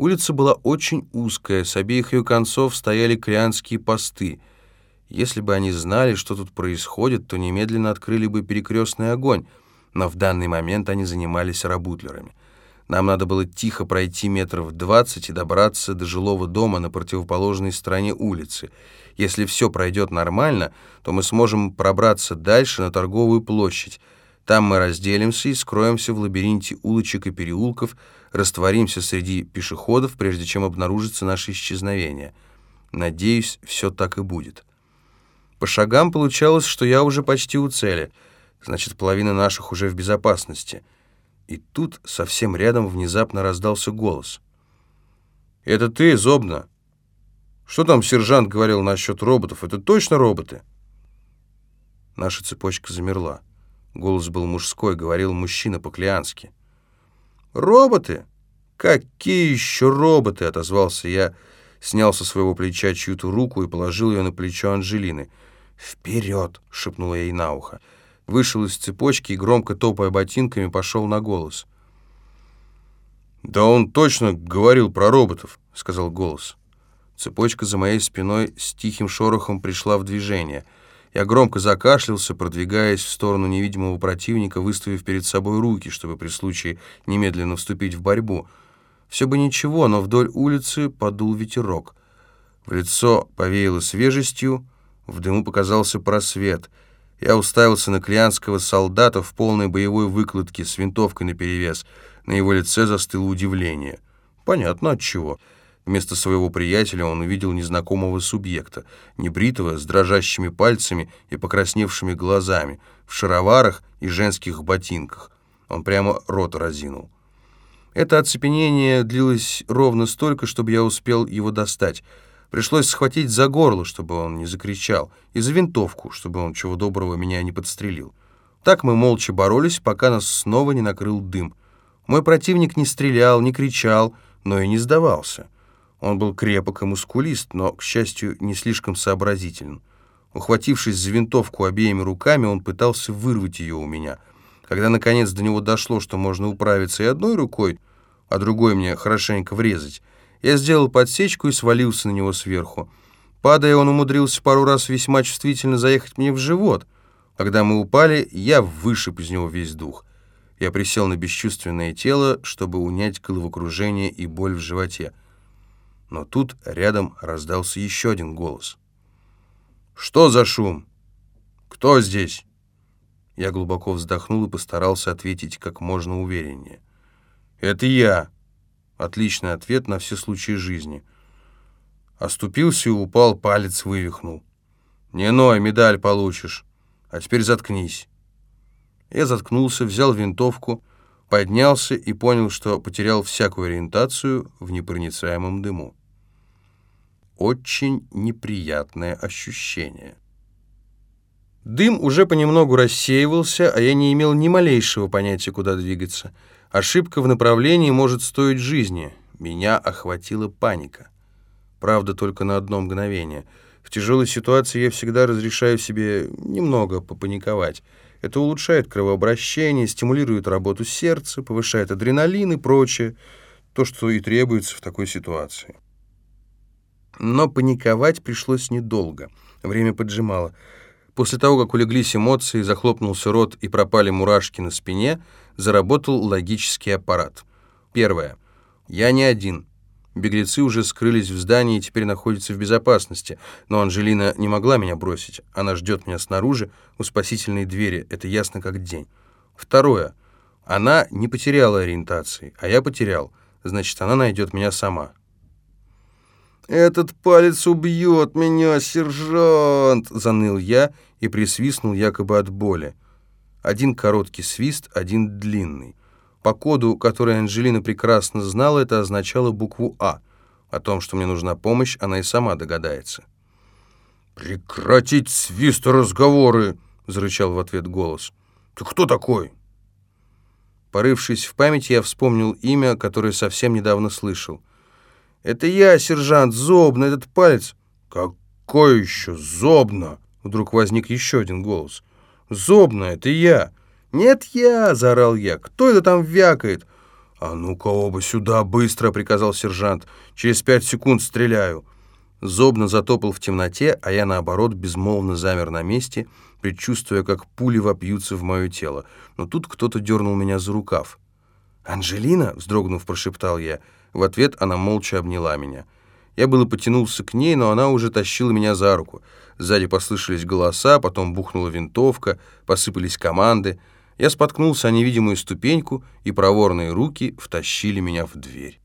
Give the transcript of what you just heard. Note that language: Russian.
Улица была очень узкая, с обеих ее концов стояли крянские посты. Если бы они знали, что тут происходит, то немедленно открыли бы перекрестный огонь, но в данный момент они занимались рабутлерами. Нам надо было тихо пройти метров двадцать и добраться до жилого дома на противоположной стороне улицы. Если все пройдет нормально, то мы сможем пробраться дальше на торговую площадь. Там мы разделимся и скроемся в лабиринте улочек и переулков, растворимся среди пешеходов, прежде чем обнаружится наше исчезновение. Надеюсь, все так и будет. По шагам получалось, что я уже почти у цели. Значит, половина наших уже в безопасности. И тут совсем рядом внезапно раздался голос. «Это ты, Зобна? Что там сержант говорил насчет роботов? Это точно роботы?» Наша цепочка замерла. Голос был мужской, говорил мужчина по-клиански. «Роботы? Какие еще роботы?» — отозвался я, снял со своего плеча чью-то руку и положил ее на плечо Анжелины. «Вперед!» — шепнула ей на ухо. Вышел из цепочки и, громко топая ботинками, пошел на голос. «Да он точно говорил про роботов», — сказал голос. Цепочка за моей спиной с тихим шорохом пришла в движение — я громко закашлялся, продвигаясь в сторону невидимого противника, выставив перед собой руки, чтобы при случае немедленно вступить в борьбу. Все бы ничего, но вдоль улицы подул ветерок. В лицо повеяло свежестью, в дыму показался просвет. Я уставился на клианского солдата в полной боевой выкладке с винтовкой наперевес. На его лице застыло удивление. Понятно от чего. Вместо своего приятеля он увидел незнакомого субъекта, небритого, с дрожащими пальцами и покрасневшими глазами, в шароварах и женских ботинках. Он прямо рот разинул. Это оцепенение длилось ровно столько, чтобы я успел его достать. Пришлось схватить за горло, чтобы он не закричал, и за винтовку, чтобы он чего доброго меня не подстрелил. Так мы молча боролись, пока нас снова не накрыл дым. Мой противник не стрелял, не кричал, но и не сдавался. Он был крепок и мускулист, но, к счастью, не слишком сообразителен. Ухватившись за винтовку обеими руками, он пытался вырвать ее у меня. Когда, наконец, до него дошло, что можно управиться и одной рукой, а другой мне хорошенько врезать, я сделал подсечку и свалился на него сверху. Падая, он умудрился пару раз весьма чувствительно заехать мне в живот. Когда мы упали, я вышиб из него весь дух. Я присел на бесчувственное тело, чтобы унять головокружение и боль в животе. Но тут рядом раздался еще один голос. «Что за шум? Кто здесь?» Я глубоко вздохнул и постарался ответить как можно увереннее. «Это я!» Отличный ответ на все случаи жизни. Оступился и упал, палец вывихнул. «Не ной, медаль получишь. А теперь заткнись». Я заткнулся, взял винтовку, поднялся и понял, что потерял всякую ориентацию в непроницаемом дыму очень неприятное ощущение. Дым уже понемногу рассеивался, а я не имел ни малейшего понятия, куда двигаться. Ошибка в направлении может стоить жизни. Меня охватила паника. Правда, только на одно мгновение. В тяжелой ситуации я всегда разрешаю себе немного попаниковать. Это улучшает кровообращение, стимулирует работу сердца, повышает адреналин и прочее. То, что и требуется в такой ситуации. Но паниковать пришлось недолго. Время поджимало. После того, как улеглись эмоции, захлопнулся рот и пропали мурашки на спине, заработал логический аппарат. Первое. Я не один. Беглецы уже скрылись в здании и теперь находятся в безопасности. Но Анжелина не могла меня бросить. Она ждет меня снаружи, у спасительной двери. Это ясно как день. Второе. Она не потеряла ориентации, а я потерял. Значит, она найдет меня сама. «Этот палец убьет меня, сержант!» — заныл я и присвистнул якобы от боли. Один короткий свист, один длинный. По коду, который Анжелина прекрасно знала, это означало букву «А». О том, что мне нужна помощь, она и сама догадается. «Прекратить свист и разговоры!» — зарычал в ответ голос. «Ты кто такой?» Порывшись в памяти, я вспомнил имя, которое совсем недавно слышал. «Это я, сержант, зобно, этот палец». «Какой еще зобно?» Вдруг возник еще один голос. «Зобно, это я». «Нет, я!» — заорал я. «Кто это там вякает?» «А ну-ка оба сюда, быстро!» — приказал сержант. «Через пять секунд стреляю!» Зобно затопал в темноте, а я, наоборот, безмолвно замер на месте, предчувствуя, как пули вопьются в мое тело. Но тут кто-то дернул меня за рукав. «Анжелина?» — вздрогнув, прошептал я. В ответ она молча обняла меня. Я было потянулся к ней, но она уже тащила меня за руку. Сзади послышались голоса, потом бухнула винтовка, посыпались команды. Я споткнулся о невидимую ступеньку, и проворные руки втащили меня в дверь.